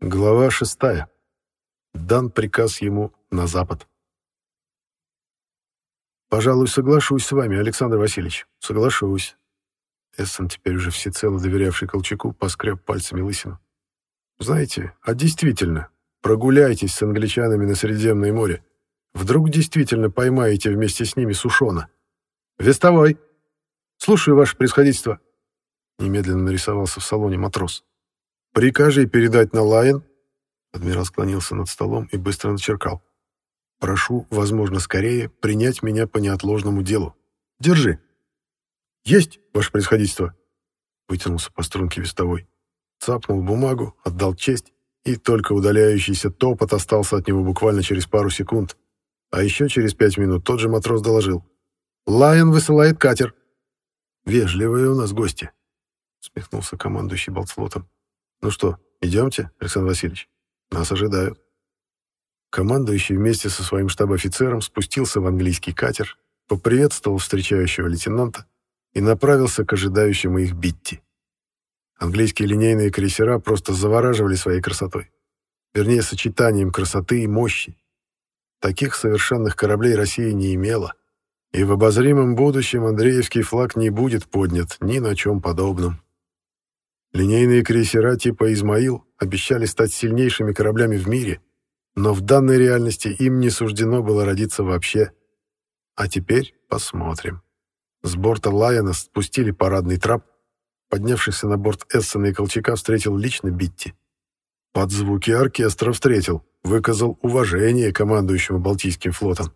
Глава шестая. Дан приказ ему на запад. «Пожалуй, соглашусь с вами, Александр Васильевич. Соглашусь». Эссен, теперь уже всецело доверявший Колчаку, поскреб пальцами лысину. «Знаете, а действительно, прогуляйтесь с англичанами на Средиземное море. Вдруг действительно поймаете вместе с ними Сушона. Вестовой! Слушаю, ваше происходительство!» Немедленно нарисовался в салоне матрос. «Прикажи передать на Лайен...» Адмирал склонился над столом и быстро начеркал. «Прошу, возможно, скорее принять меня по неотложному делу. Держи». «Есть, ваше происходительство!» Вытянулся по струнке вестовой. Цапнул бумагу, отдал честь, и только удаляющийся топот остался от него буквально через пару секунд. А еще через пять минут тот же матрос доложил. «Лайон высылает катер». «Вежливые у нас гости», — смехнулся командующий Болтфлотом. «Ну что, идемте, Александр Васильевич? Нас ожидают». Командующий вместе со своим штаб-офицером спустился в английский катер, поприветствовал встречающего лейтенанта и направился к ожидающему их Битти. Английские линейные крейсера просто завораживали своей красотой. Вернее, сочетанием красоты и мощи. Таких совершенных кораблей Россия не имела. И в обозримом будущем Андреевский флаг не будет поднят ни на чем подобном. Линейные крейсера типа «Измаил» обещали стать сильнейшими кораблями в мире, но в данной реальности им не суждено было родиться вообще. А теперь посмотрим. С борта Лайона спустили парадный трап, поднявшийся на борт Эссена и Колчака встретил лично Битти. Под звуки оркестра встретил, выказал уважение командующему Балтийским флотом.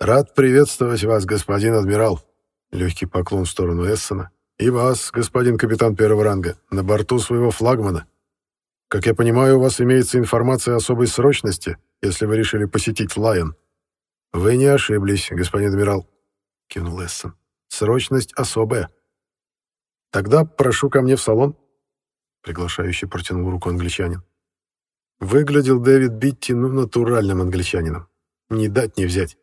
«Рад приветствовать вас, господин адмирал», — легкий поклон в сторону Эссена, «и вас, господин капитан первого ранга, на борту своего флагмана. Как я понимаю, у вас имеется информация особой срочности, если вы решили посетить Лайон». «Вы не ошиблись, господин адмирал», — кивнул Эссен. «Срочность особая». «Тогда прошу ко мне в салон», — приглашающий протянул руку англичанин. Выглядел Дэвид Битти ну натуральным англичанином. Не дать не взять.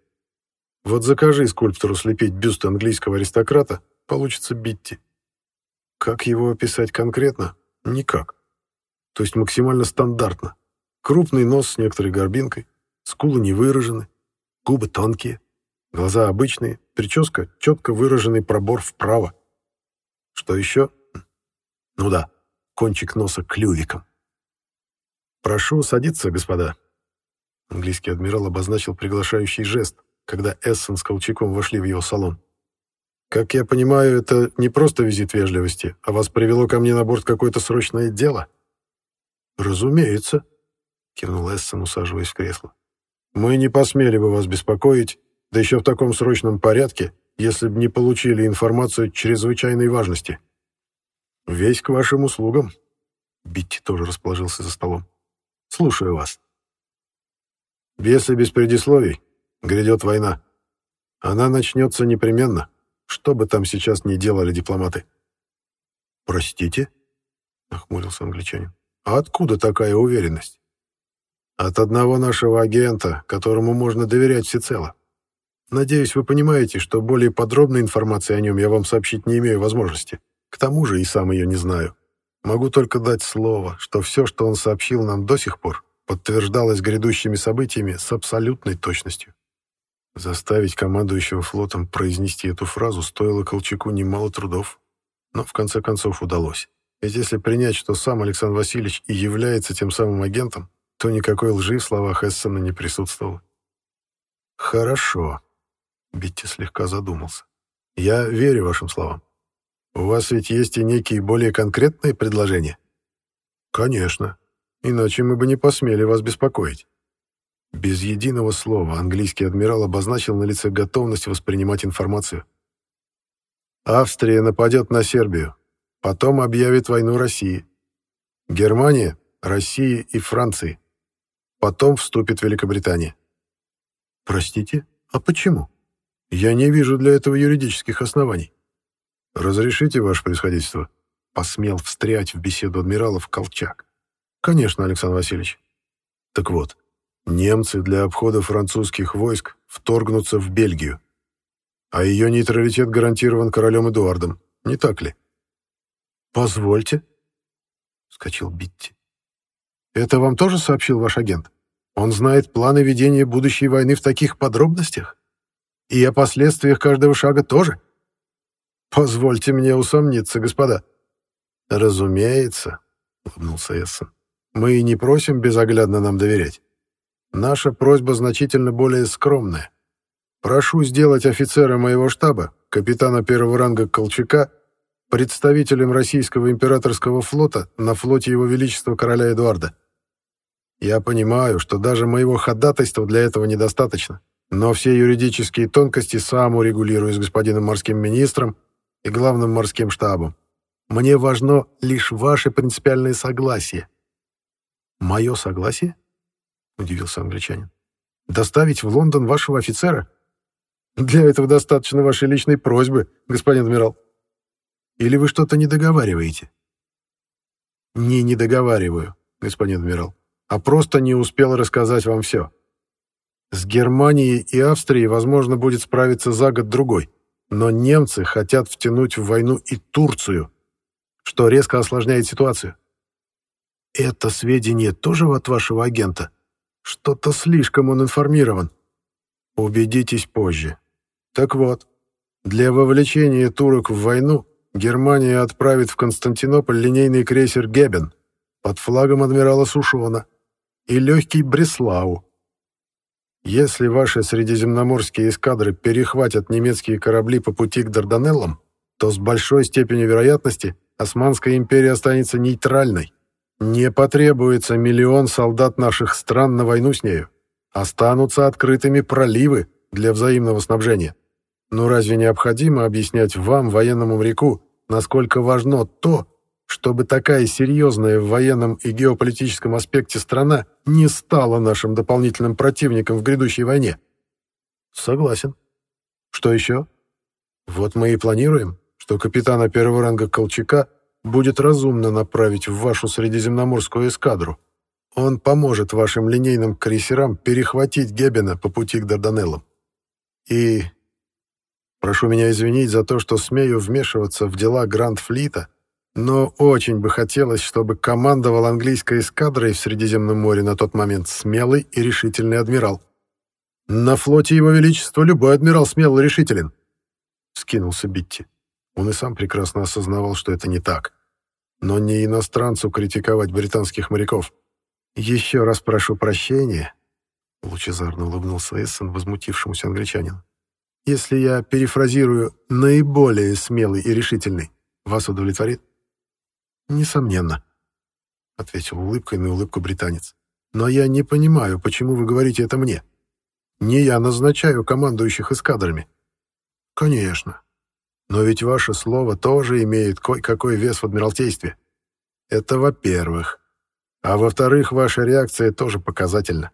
Вот закажи скульптору слепить бюст английского аристократа, получится Битти. Как его описать конкретно? Никак. То есть максимально стандартно. Крупный нос с некоторой горбинкой, скулы не выражены, губы тонкие, глаза обычные, прическа — четко выраженный пробор вправо. Что еще? Ну да, кончик носа клювиком. «Прошу садиться, господа». Английский адмирал обозначил приглашающий жест, когда Эссен с Колчаком вошли в его салон. «Как я понимаю, это не просто визит вежливости, а вас привело ко мне на борт какое-то срочное дело?» «Разумеется», — кивнул Эссен, усаживаясь в кресло. «Мы не посмели бы вас беспокоить, да еще в таком срочном порядке, если бы не получили информацию чрезвычайной важности. Весь к вашим услугам». Битти тоже расположился за столом. «Слушаю вас». «Если без предисловий, грядет война. Она начнется непременно, что бы там сейчас ни делали дипломаты». «Простите?» — нахмурился англичанин. А откуда такая уверенность? От одного нашего агента, которому можно доверять всецело. Надеюсь, вы понимаете, что более подробной информации о нем я вам сообщить не имею возможности. К тому же и сам ее не знаю. Могу только дать слово, что все, что он сообщил нам до сих пор, подтверждалось грядущими событиями с абсолютной точностью. Заставить командующего флотом произнести эту фразу стоило Колчаку немало трудов, но в конце концов удалось. Ведь если принять, что сам Александр Васильевич и является тем самым агентом, то никакой лжи в словах Эссена не присутствовало. «Хорошо», — Битти слегка задумался. «Я верю вашим словам. У вас ведь есть и некие более конкретные предложения?» «Конечно. Иначе мы бы не посмели вас беспокоить». Без единого слова английский адмирал обозначил на лице готовность воспринимать информацию. «Австрия нападет на Сербию. Потом объявит войну России. Германия, России и Франции. Потом вступит Великобритания. Простите, а почему? Я не вижу для этого юридических оснований. Разрешите, ваше происходительство? Посмел встрять в беседу адмиралов Колчак. Конечно, Александр Васильевич. Так вот, немцы для обхода французских войск вторгнутся в Бельгию. А ее нейтралитет гарантирован королем Эдуардом, не так ли? «Позвольте», — вскочил Битти. Это вам тоже сообщил ваш агент? Он знает планы ведения будущей войны в таких подробностях? И о последствиях каждого шага тоже? Позвольте мне усомниться, господа. Разумеется, улыбнулся Эссон. Мы и не просим безоглядно нам доверять. Наша просьба значительно более скромная. Прошу сделать офицера моего штаба, капитана первого ранга Колчака, представителем российского императорского флота на флоте Его Величества короля Эдуарда. Я понимаю, что даже моего ходатайства для этого недостаточно, но все юридические тонкости сам урегулирую с господином морским министром и главным морским штабом. Мне важно лишь ваше принципиальное согласие. Мое согласие? Удивился англичанин. Доставить в Лондон вашего офицера? Для этого достаточно вашей личной просьбы, господин адмирал. Или вы что-то не договариваете? Не не договариваю, господин адмирал а просто не успел рассказать вам все. С Германией и Австрией возможно будет справиться за год-другой, но немцы хотят втянуть в войну и Турцию, что резко осложняет ситуацию. Это сведения тоже от вашего агента? Что-то слишком он информирован. Убедитесь позже. Так вот, для вовлечения турок в войну Германия отправит в Константинополь линейный крейсер «Гебен» под флагом адмирала Сушона и легкий Бреслау. Если ваши средиземноморские эскадры перехватят немецкие корабли по пути к Дарданеллам, то с большой степенью вероятности Османская империя останется нейтральной. Не потребуется миллион солдат наших стран на войну с нею. Останутся открытыми проливы для взаимного снабжения. Но разве необходимо объяснять вам, военному моряку, насколько важно то, чтобы такая серьезная в военном и геополитическом аспекте страна не стала нашим дополнительным противником в грядущей войне. Согласен. Что еще? Вот мы и планируем, что капитана первого ранга Колчака будет разумно направить в вашу средиземноморскую эскадру. Он поможет вашим линейным крейсерам перехватить Гебена по пути к Дарданеллам. И прошу меня извинить за то, что смею вмешиваться в дела Гранд-флита, но очень бы хотелось, чтобы командовал английской эскадрой в Средиземном море на тот момент смелый и решительный адмирал. «На флоте Его Величества любой адмирал смел и решителен», — скинулся Битти. Он и сам прекрасно осознавал, что это не так. Но не иностранцу критиковать британских моряков. «Еще раз прошу прощения», — лучезарно улыбнулся Эссен возмутившемуся англичанину. «Если я перефразирую «наиболее смелый и решительный», вас удовлетворит?» «Несомненно», — ответил улыбкой на улыбку британец. «Но я не понимаю, почему вы говорите это мне. Не я назначаю командующих эскадрами». «Конечно. Но ведь ваше слово тоже имеет кое-какой вес в Адмиралтействе. Это во-первых. А во-вторых, ваша реакция тоже показательна.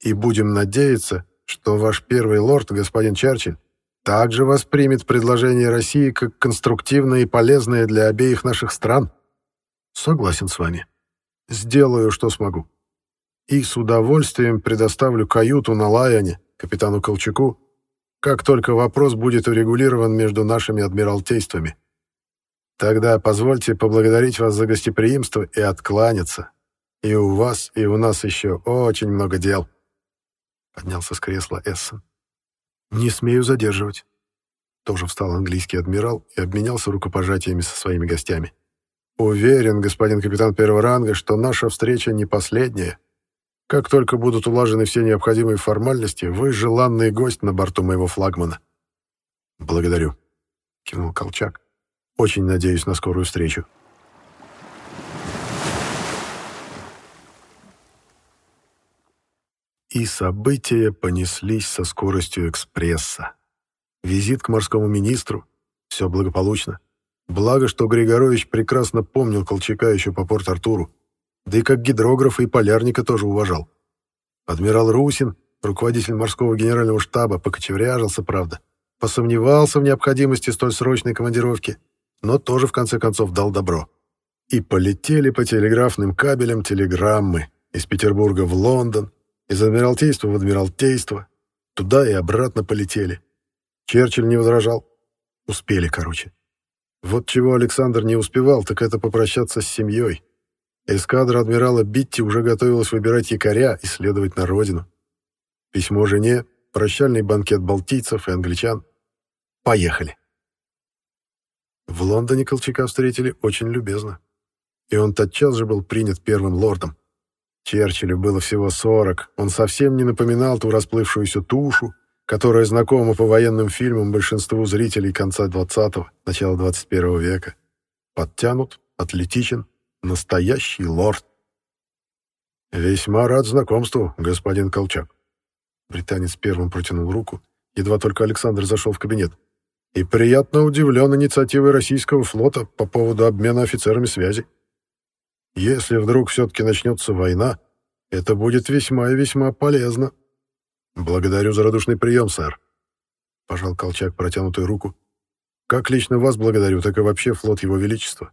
И будем надеяться, что ваш первый лорд, господин Черчилль, также воспримет предложение России как конструктивное и полезное для обеих наших стран. Согласен с вами. Сделаю, что смогу. И с удовольствием предоставлю каюту на Лаяне капитану Колчаку, как только вопрос будет урегулирован между нашими адмиралтействами. Тогда позвольте поблагодарить вас за гостеприимство и откланяться. И у вас, и у нас еще очень много дел. Поднялся с кресла Эссен. Не смею задерживать. Тоже встал английский адмирал и обменялся рукопожатиями со своими гостями. Уверен, господин капитан первого ранга, что наша встреча не последняя. Как только будут улажены все необходимые формальности, вы желанный гость на борту моего флагмана. Благодарю, кивнул Колчак. Очень надеюсь на скорую встречу. И события понеслись со скоростью экспресса. Визит к морскому министру, все благополучно. Благо, что Григорович прекрасно помнил Колчака еще по Порт-Артуру, да и как гидрографа и полярника тоже уважал. Адмирал Русин, руководитель морского генерального штаба, покочевряжился, правда, посомневался в необходимости столь срочной командировки, но тоже в конце концов дал добро. И полетели по телеграфным кабелям телеграммы из Петербурга в Лондон, из Адмиралтейства в Адмиралтейство, туда и обратно полетели. Черчилль не возражал. Успели, короче. Вот чего Александр не успевал, так это попрощаться с семьей. Эскадра адмирала Битти уже готовилась выбирать якоря и следовать на родину. Письмо жене, прощальный банкет балтийцев и англичан. Поехали. В Лондоне Колчака встретили очень любезно. И он тотчас же был принят первым лордом. Черчиллю было всего сорок, он совсем не напоминал ту расплывшуюся тушу, которая знакома по военным фильмам большинству зрителей конца 20-го, начала 21 века. Подтянут, атлетичен, настоящий лорд. «Весьма рад знакомству, господин Колчак». Британец первым протянул руку, едва только Александр зашел в кабинет. «И приятно удивлен инициативой российского флота по поводу обмена офицерами связи. Если вдруг все-таки начнется война, это будет весьма и весьма полезно. Благодарю за радушный прием, сэр. Пожал Колчак протянутую руку. Как лично вас благодарю, так и вообще флот Его Величества.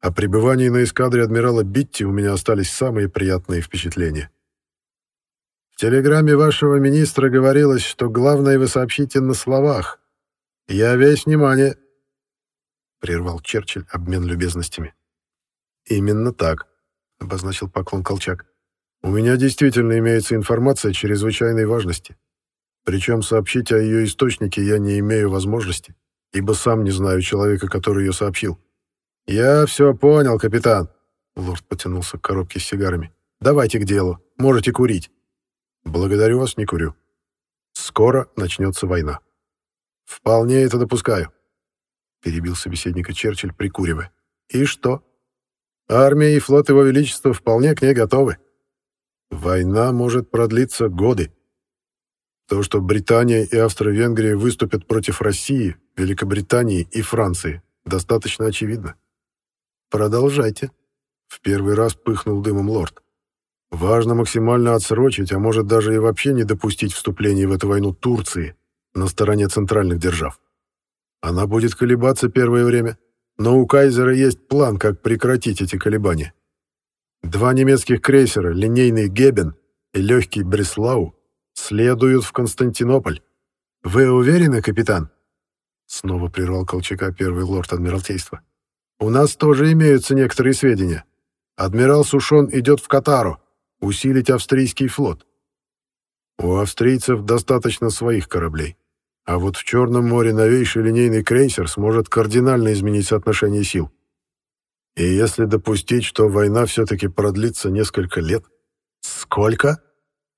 О пребывании на эскадре адмирала Битти у меня остались самые приятные впечатления. В телеграмме вашего министра говорилось, что главное вы сообщите на словах. Я весь внимание. Прервал Черчилль обмен любезностями. «Именно так», — обозначил поклон Колчак. «У меня действительно имеется информация чрезвычайной важности. Причем сообщить о ее источнике я не имею возможности, ибо сам не знаю человека, который ее сообщил». «Я все понял, капитан», — лорд потянулся к коробке с сигарами. «Давайте к делу. Можете курить». «Благодарю вас, не курю. Скоро начнется война». «Вполне это допускаю», — перебил собеседника Черчилль, прикуривая. «И что?» Армия и флот Его Величества вполне к ней готовы. Война может продлиться годы. То, что Британия и Австро-Венгрия выступят против России, Великобритании и Франции, достаточно очевидно. Продолжайте. В первый раз пыхнул дымом лорд. Важно максимально отсрочить, а может даже и вообще не допустить вступления в эту войну Турции на стороне центральных держав. Она будет колебаться первое время, но у Кайзера есть план, как прекратить эти колебания. Два немецких крейсера, линейный «Гебен» и легкий «Бреслау», следуют в Константинополь. Вы уверены, капитан? Снова прервал Колчака первый лорд Адмиралтейства. У нас тоже имеются некоторые сведения. Адмирал Сушон идет в Катару, усилить австрийский флот. У австрийцев достаточно своих кораблей. А вот в Черном море новейший линейный крейсер сможет кардинально изменить соотношение сил. И если допустить, что война все-таки продлится несколько лет... Сколько?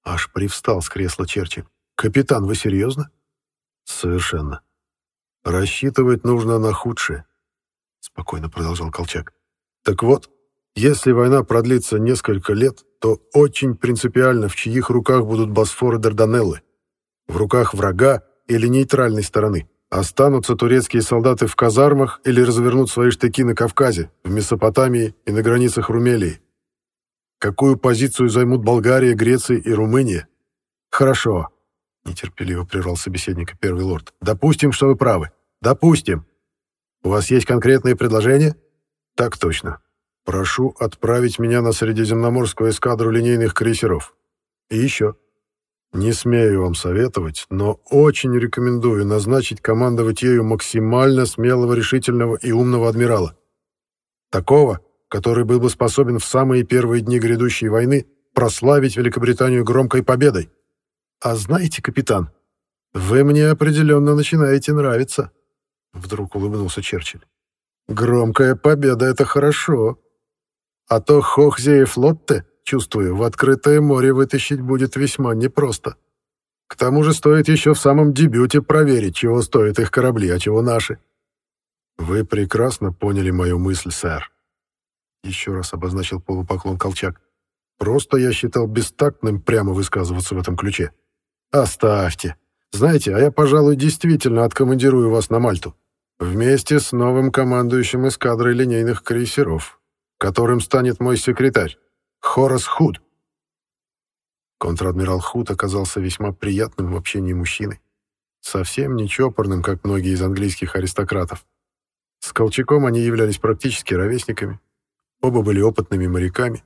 Аж привстал с кресла Черчилль. Капитан, вы серьезно? Совершенно. Рассчитывать нужно на худшее. Спокойно продолжал Колчак. Так вот, если война продлится несколько лет, то очень принципиально, в чьих руках будут Босфор и Дарданеллы. В руках врага или нейтральной стороны. Останутся турецкие солдаты в казармах или развернут свои штыки на Кавказе, в Месопотамии и на границах Румелии. Какую позицию займут Болгария, Греция и Румыния? Хорошо, нетерпеливо прервал собеседника первый лорд. Допустим, что вы правы. Допустим. У вас есть конкретные предложения? Так точно. Прошу отправить меня на Средиземноморскую эскадру линейных крейсеров. И еще. Не смею вам советовать, но очень рекомендую назначить командовать ею максимально смелого, решительного и умного адмирала. Такого, который был бы способен в самые первые дни грядущей войны прославить Великобританию громкой победой. А знаете, капитан, вы мне определенно начинаете нравиться. Вдруг улыбнулся Черчилль. Громкая победа — это хорошо. А то Хохзе и Флотте Чувствую, в открытое море вытащить будет весьма непросто. К тому же стоит еще в самом дебюте проверить, чего стоят их корабли, а чего наши. Вы прекрасно поняли мою мысль, сэр. Еще раз обозначил полупоклон Колчак. Просто я считал бестактным прямо высказываться в этом ключе. Оставьте. Знаете, а я, пожалуй, действительно откомандирую вас на Мальту. Вместе с новым командующим эскадрой линейных крейсеров, которым станет мой секретарь. Хорас Худ. Контр-адмирал Худ оказался весьма приятным в общении мужчиной. Совсем не чопорным, как многие из английских аристократов. С Колчаком они являлись практически ровесниками. Оба были опытными моряками,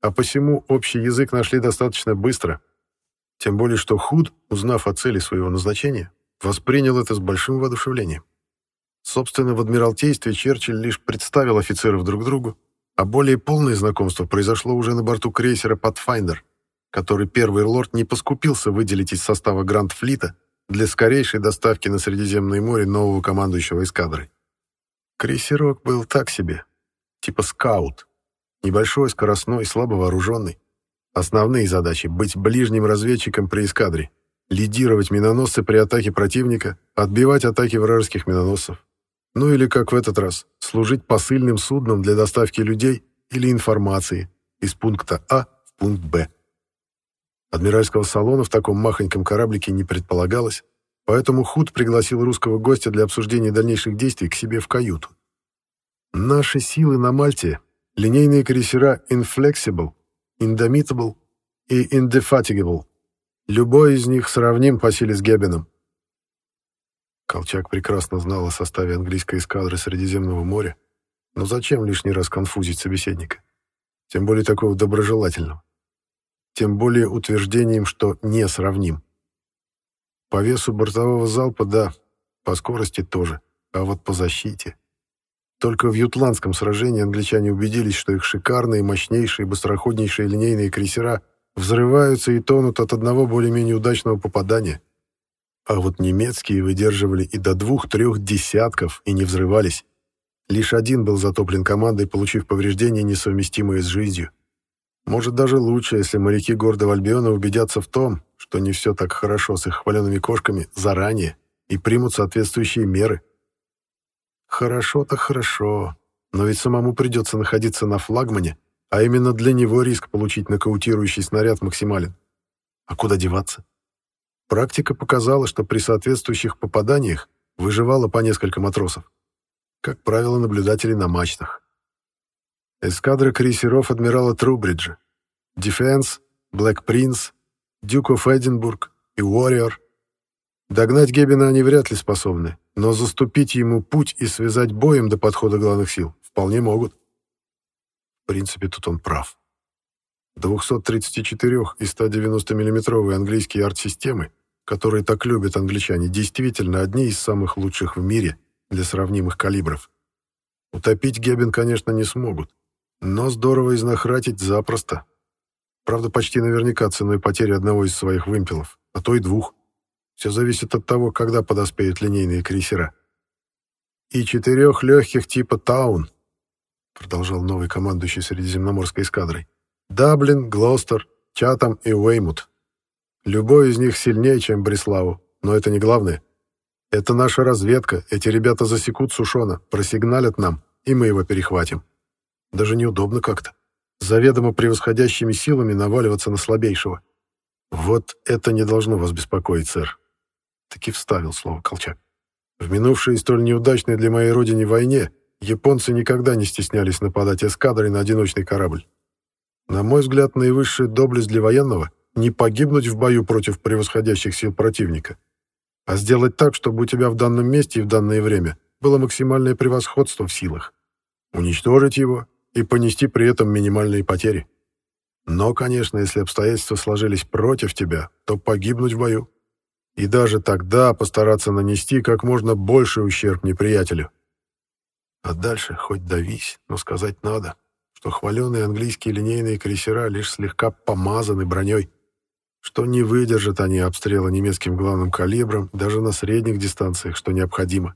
а посему общий язык нашли достаточно быстро. Тем более, что Худ, узнав о цели своего назначения, воспринял это с большим воодушевлением. Собственно, в Адмиралтействе Черчилль лишь представил офицеров друг другу, А более полное знакомство произошло уже на борту крейсера Pathfinder, который первый лорд не поскупился выделить из состава Гранд-флита для скорейшей доставки на Средиземное море нового командующего эскадрой. Крейсерок был так себе, типа скаут, небольшой, скоростной, слабо вооруженный. Основные задачи — быть ближним разведчиком при эскадре, лидировать миноносцы при атаке противника, отбивать атаки вражеских миноносцев. Ну или, как в этот раз, служить посыльным судном для доставки людей или информации из пункта А в пункт Б. Адмиральского салона в таком махоньком кораблике не предполагалось, поэтому Худ пригласил русского гостя для обсуждения дальнейших действий к себе в каюту. Наши силы на Мальте — линейные крейсера Inflexible, Indomitable и Indefatigable. Любой из них сравним по силе с Геббеном. Колчак прекрасно знал о составе английской эскадры Средиземного моря, но зачем лишний раз конфузить собеседника? Тем более такого доброжелательного тем более утверждением, что не сравним. По весу бортового залпа, да, по скорости тоже, а вот по защите. Только в ютландском сражении англичане убедились, что их шикарные, мощнейшие, быстроходнейшие линейные крейсера взрываются и тонут от одного более-менее удачного попадания. А вот немецкие выдерживали и до двух-трех десятков и не взрывались. Лишь один был затоплен командой, получив повреждения, несовместимые с жизнью. Может, даже лучше, если моряки гордого Альбиона убедятся в том, что не все так хорошо с их хваленными кошками заранее и примут соответствующие меры. Хорошо-то хорошо, но ведь самому придется находиться на флагмане, а именно для него риск получить нокаутирующий снаряд максимален. А куда деваться? Практика показала, что при соответствующих попаданиях выживало по несколько матросов. Как правило, наблюдатели на мачтах. Эскадра крейсеров адмирала Трубриджа, Дефенс, Блэк Принц, Дюк оф Эдинбург и Уорриор. Догнать Геббена они вряд ли способны, но заступить ему путь и связать боем до подхода главных сил вполне могут. В принципе, тут он прав. 234 и 190 миллиметровые английские арт-системы, которые так любят англичане, действительно одни из самых лучших в мире для сравнимых калибров. Утопить Геббен, конечно, не смогут, но здорово изнахратить запросто. Правда, почти наверняка ценой потери одного из своих вымпелов, а то и двух. Все зависит от того, когда подоспеют линейные крейсера. «И четырех легких типа «Таун», — продолжал новый командующий Средиземноморской эскадрой. «Даблин, Глостер, Чатам и Уэймут. Любой из них сильнее, чем Бреславу, но это не главное. Это наша разведка, эти ребята засекут Сушона, просигналят нам, и мы его перехватим. Даже неудобно как-то. Заведомо превосходящими силами наваливаться на слабейшего. Вот это не должно вас беспокоить, сэр. Таки вставил слово Колчак. В минувшей столь неудачной для моей родины войне японцы никогда не стеснялись нападать эскадрой на одиночный корабль. На мой взгляд, наивысшая доблесть для военного — не погибнуть в бою против превосходящих сил противника, а сделать так, чтобы у тебя в данном месте и в данное время было максимальное превосходство в силах. Уничтожить его и понести при этом минимальные потери. Но, конечно, если обстоятельства сложились против тебя, то погибнуть в бою. И даже тогда постараться нанести как можно больше ущерб неприятелю. А дальше хоть давись, но сказать надо, что хваленые английские линейные крейсера лишь слегка помазаны броней, что не выдержат они обстрела немецким главным калибром даже на средних дистанциях, что необходимо.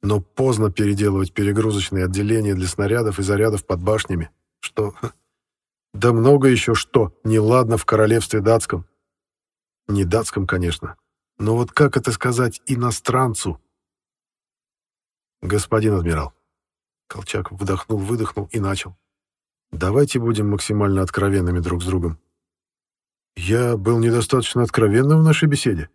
Но поздно переделывать перегрузочные отделения для снарядов и зарядов под башнями, что... Да много еще что, неладно в королевстве датском. Не датском, конечно, но вот как это сказать иностранцу? Господин адмирал. Колчак вдохнул-выдохнул и начал. Давайте будем максимально откровенными друг с другом. Я был недостаточно откровенным в нашей беседе?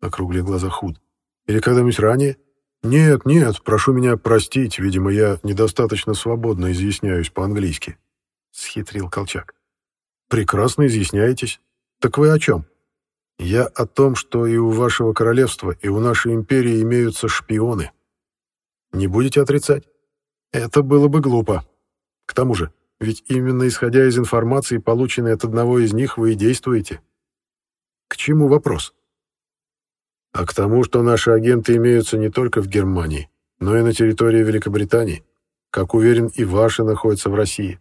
Округлил глаза худ. Или когда-нибудь ранее? «Нет, нет, прошу меня простить, видимо, я недостаточно свободно изъясняюсь по-английски», — схитрил Колчак. «Прекрасно изъясняетесь. Так вы о чем?» «Я о том, что и у вашего королевства, и у нашей империи имеются шпионы. Не будете отрицать? Это было бы глупо. К тому же, ведь именно исходя из информации, полученной от одного из них, вы и действуете. К чему вопрос?» а к тому, что наши агенты имеются не только в Германии, но и на территории Великобритании. Как уверен, и ваши находятся в России.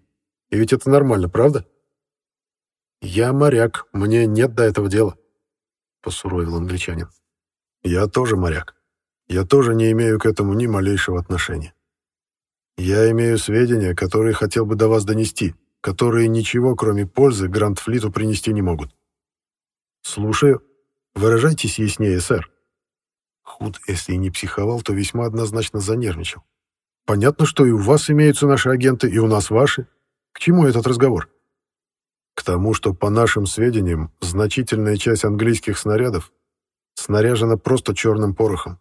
И ведь это нормально, правда? Я моряк, мне нет до этого дела, посуровил англичанин. Я тоже моряк. Я тоже не имею к этому ни малейшего отношения. Я имею сведения, которые хотел бы до вас донести, которые ничего, кроме пользы, Гранд-флиту принести не могут. Слушаю. Выражайтесь яснее, сэр. Худ, если и не психовал, то весьма однозначно занервничал. Понятно, что и у вас имеются наши агенты, и у нас ваши. К чему этот разговор? К тому, что, по нашим сведениям, значительная часть английских снарядов снаряжена просто черным порохом.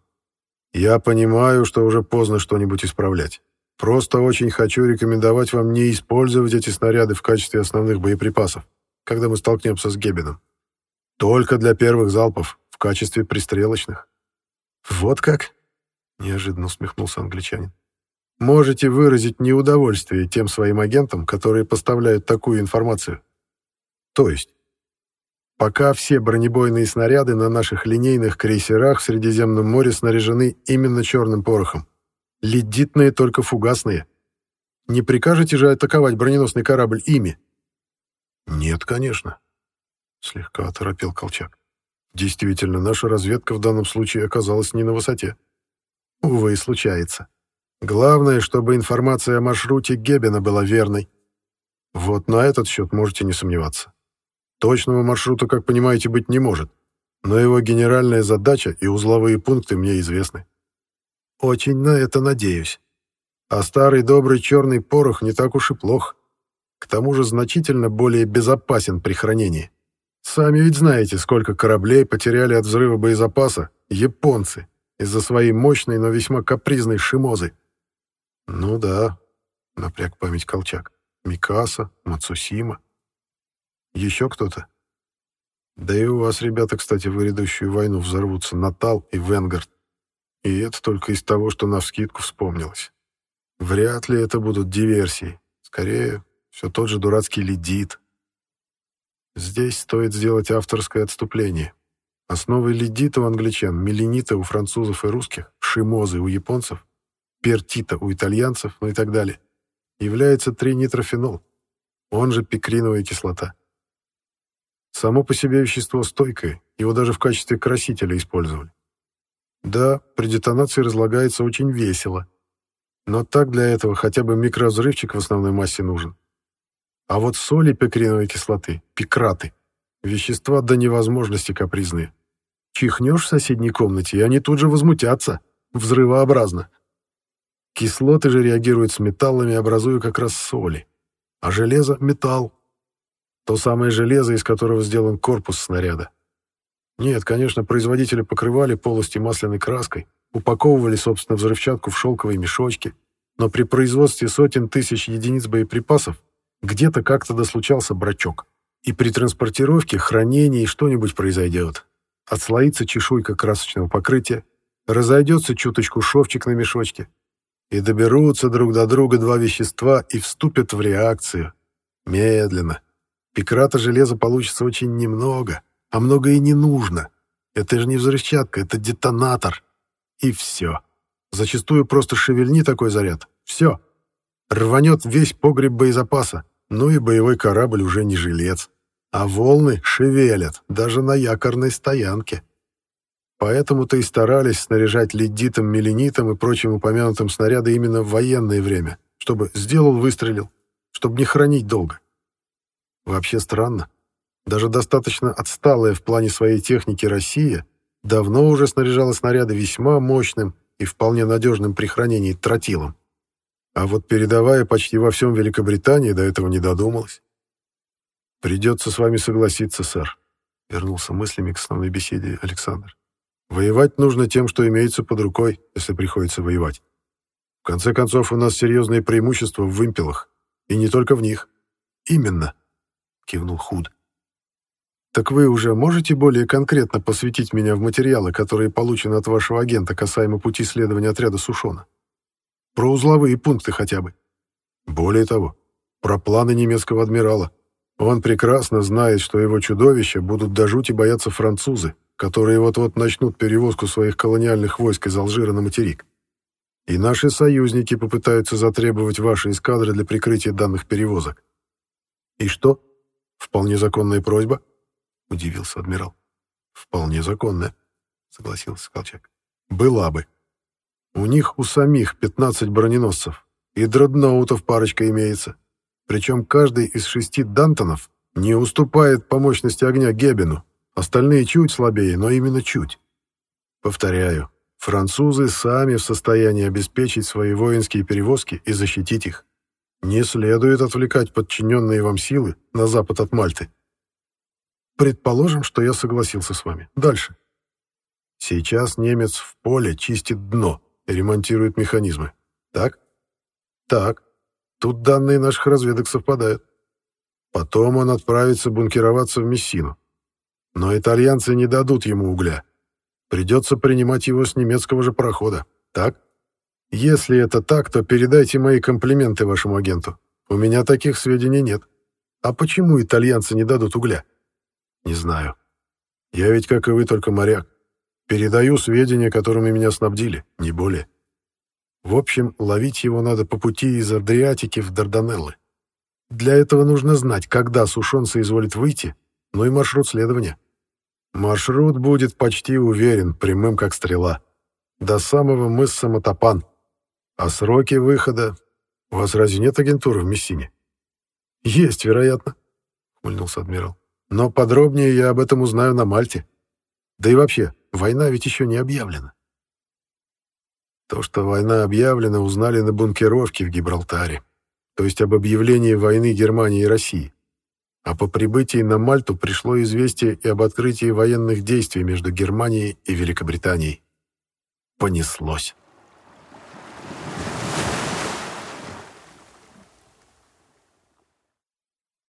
Я понимаю, что уже поздно что-нибудь исправлять. Просто очень хочу рекомендовать вам не использовать эти снаряды в качестве основных боеприпасов, когда мы столкнемся с Геббеном. Только для первых залпов, в качестве пристрелочных. «Вот как?» — неожиданно усмехнулся англичанин. «Можете выразить неудовольствие тем своим агентам, которые поставляют такую информацию?» «То есть?» «Пока все бронебойные снаряды на наших линейных крейсерах в Средиземном море снаряжены именно черным порохом. Ледитные только фугасные. Не прикажете же атаковать броненосный корабль ими?» «Нет, конечно», — слегка оторопел Колчак. Действительно, наша разведка в данном случае оказалась не на высоте. Увы, случается. Главное, чтобы информация о маршруте Геббена была верной. Вот на этот счет можете не сомневаться. Точного маршрута, как понимаете, быть не может, но его генеральная задача и узловые пункты мне известны. Очень на это надеюсь. А старый добрый черный порох не так уж и плох. К тому же значительно более безопасен при хранении. Сами ведь знаете, сколько кораблей потеряли от взрыва боезапаса японцы из-за своей мощной, но весьма капризной шимозы. Ну да, напряг память Колчак. Микаса, Мацусима. Еще кто-то? Да и у вас, ребята, кстати, в грядущую войну взорвутся Натал и Венгард. И это только из того, что навскидку вспомнилось. Вряд ли это будут диверсии. Скорее, все тот же дурацкий ледит, Здесь стоит сделать авторское отступление. Основой лидита у англичан, меленита у французов и русских, шимозы у японцев, пертита у итальянцев, ну и так далее, является тринитрофенол, он же пикриновая кислота. Само по себе вещество стойкое, его даже в качестве красителя использовали. Да, при детонации разлагается очень весело, но так для этого хотя бы микровзрывчик в основной массе нужен. А вот соли пикриновой кислоты, пикраты, вещества до невозможности капризные. Чихнешь в соседней комнате, и они тут же возмутятся, взрывообразно. Кислоты же реагируют с металлами, образуя как раз соли. А железо — металл. То самое железо, из которого сделан корпус снаряда. Нет, конечно, производители покрывали полости масляной краской, упаковывали, собственно, взрывчатку в шелковые мешочки, но при производстве сотен тысяч единиц боеприпасов где-то как-то дослучался брачок. И при транспортировке, хранении что-нибудь произойдет. Отслоится чешуйка красочного покрытия, разойдется чуточку шовчик на мешочке. И доберутся друг до друга два вещества и вступят в реакцию. Медленно. Пикрата железа получится очень немного, а много и не нужно. Это же не взрывчатка, это детонатор. И все. Зачастую просто шевельни такой заряд. Все. Рванет весь погреб боезапаса. Ну и боевой корабль уже не жилец, а волны шевелят даже на якорной стоянке. Поэтому-то и старались снаряжать ледитом, меленитом и прочим упомянутым снаряды именно в военное время, чтобы сделал, выстрелил, чтобы не хранить долго. Вообще странно. Даже достаточно отсталая в плане своей техники Россия давно уже снаряжала снаряды весьма мощным и вполне надежным при хранении тротилом. А вот передовая почти во всем Великобритании до этого не додумалась. «Придется с вами согласиться, сэр», — вернулся мыслями к основной беседе Александр. «Воевать нужно тем, что имеется под рукой, если приходится воевать. В конце концов, у нас серьезные преимущества в вымпелах, и не только в них». «Именно», — кивнул Худ. «Так вы уже можете более конкретно посвятить меня в материалы, которые получены от вашего агента касаемо пути следования отряда Сушона?» Про узловые пункты хотя бы. Более того, про планы немецкого адмирала. Он прекрасно знает, что его чудовища будут до жути бояться французы, которые вот-вот начнут перевозку своих колониальных войск из Алжира на материк. И наши союзники попытаются затребовать ваши эскадры для прикрытия данных перевозок. И что? Вполне законная просьба? Удивился адмирал. Вполне законная, согласился Колчак. Была бы. У них у самих 15 броненосцев, и дредноутов парочка имеется. Причем каждый из шести Дантонов не уступает по мощности огня Геббину. Остальные чуть слабее, но именно чуть. Повторяю, французы сами в состоянии обеспечить свои воинские перевозки и защитить их. Не следует отвлекать подчиненные вам силы на запад от Мальты. Предположим, что я согласился с вами. Дальше. Сейчас немец в поле чистит дно ремонтирует механизмы. Так? Так. Тут данные наших разведок совпадают. Потом он отправится бункероваться в Мессину. Но итальянцы не дадут ему угля. Придется принимать его с немецкого же парохода. Так? Если это так, то передайте мои комплименты вашему агенту. У меня таких сведений нет. А почему итальянцы не дадут угля? Не знаю. Я ведь, как и вы, только моряк. Передаю сведения, которыми меня снабдили, не более. В общем, ловить его надо по пути из Адриатики в Дарданеллы. Для этого нужно знать, когда сушонца изволит выйти, ну и маршрут следования. Маршрут будет почти уверен, прямым как стрела. До самого мыса Матапан. А сроки выхода... У вас разве нет агентуры в Мессине? Есть, вероятно, — ухмыльнулся адмирал. Но подробнее я об этом узнаю на Мальте. Да и вообще, война ведь еще не объявлена. То, что война объявлена, узнали на бункеровке в Гибралтаре, то есть об объявлении войны Германии и России. А по прибытии на Мальту пришло известие и об открытии военных действий между Германией и Великобританией. Понеслось.